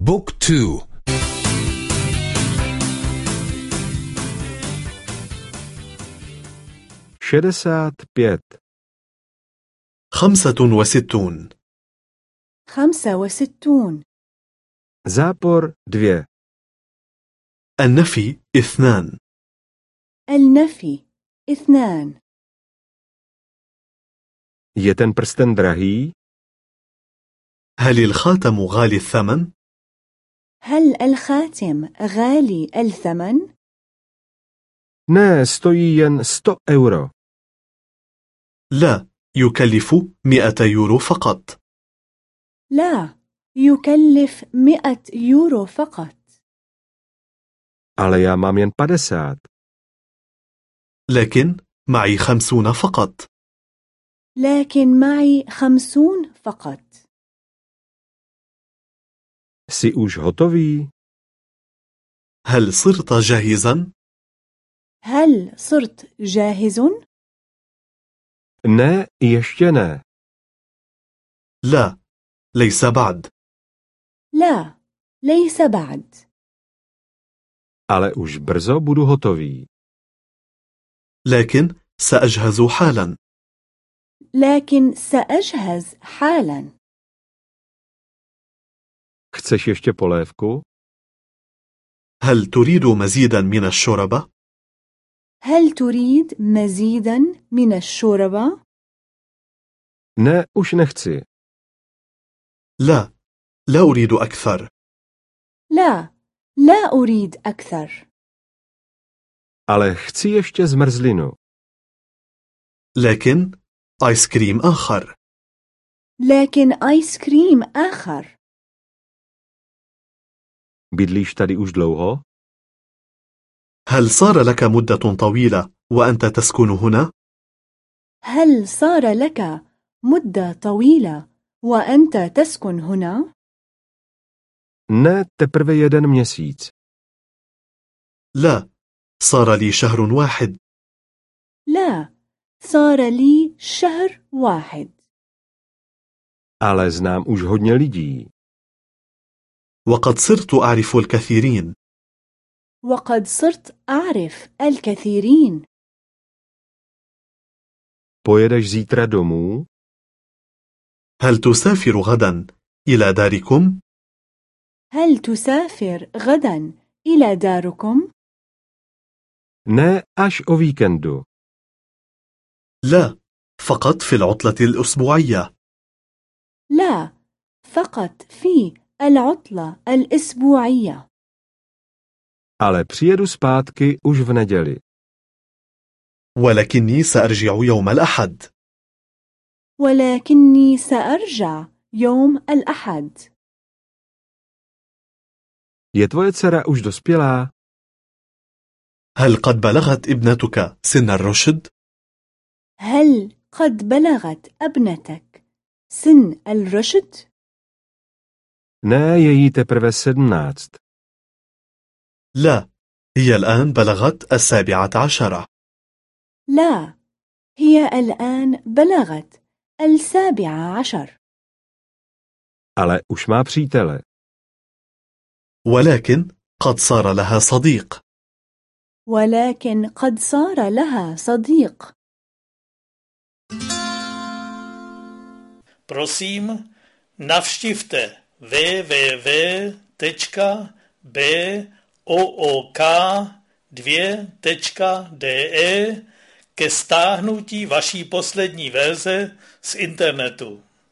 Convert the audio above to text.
Book two. Šedesát pět. خمسة وستون. خمسة وستون. Zápor dvě. النفي اثنان. النفي اثنان. Je ten prsten drahý? هل الخاتم غالي الثمن؟ هل الخاتم غالي الثمن؟ Ne, jen 100 euro. لا يكلف مئة يورو فقط لا يكلف مئة يورو فقط Ale jen 50. لكن معي خمسون فقط لكن معي خمسون فقط Jsi už hotový? هل صرت جاهزا؟ هل صرت جاهز؟ Ne, ještě ne. لا ليس بعد لا ليس بعد Ale už brzo budu hotový. لكن سأجهز حالا لكن سأجهز حالا Chceš ještě polévku? هل تريد مزيدا من الشوربة؟ هل تريد مزيدا من الشوربة؟ Ne, už nechci. لا لا أريد أكثر لا لا أريد أكثر Ale chci ještě zmrzlinu. لكن آيس كريم آخر لكن آيس كريم آخر Bydlíš tady už dlouho? هل صار لك مدة طويلة وأنت تسكن هنا؟ هل صار لك مدة طويلة وأنت تسكن هنا؟ Ne, teprve jeden měsíc. لا صار لي شهر واحد لا صار لي شهر واحد Ale znám už hodně lidí. وقد صرت أعرف الكثيرين وقد صرت أعرف الكثيرين Pojedeš zítra domů? هل تسافر غدا إلى داركم؟ هل تسافر غدا إلى داركم؟ Ne, až o víkendu. لا فقط في العطلة الأسبوعية لا فقط في العطلة الأسبوعية Ale přijedu zpátky už v neděli. ولكني سأرجع يوم الأحد ولكني سأرجع يوم الأحد Je tvoje dcera už dospělá? هل قد بلغت ابنتك سن الرشد؟ هل قد بلغت ابنتك سن الرشد؟ Ne, je jí teprve sedmnáct. لا هي الآن بلغت السابعة عشرة لا هي الآن بلغت السابعة عشر Ale už má přítele. ولكن قد صار لها صديق ولكن قد صار لها صديق Prosím, navštivte www.book2.de ke stáhnutí vaší poslední verze z internetu.